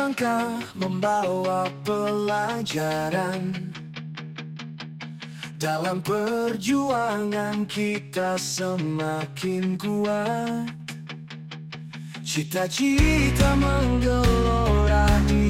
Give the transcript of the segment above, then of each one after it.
langkah membawa pelajaran? Dalam perjuangan kita semakin kuat. Cita-cita menggelorahi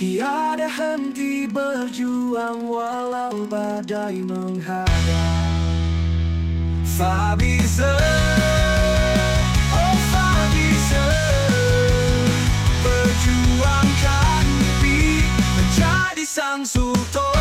Tiada henti berjuang walau badai menghadang Fabisa oh sang sultan.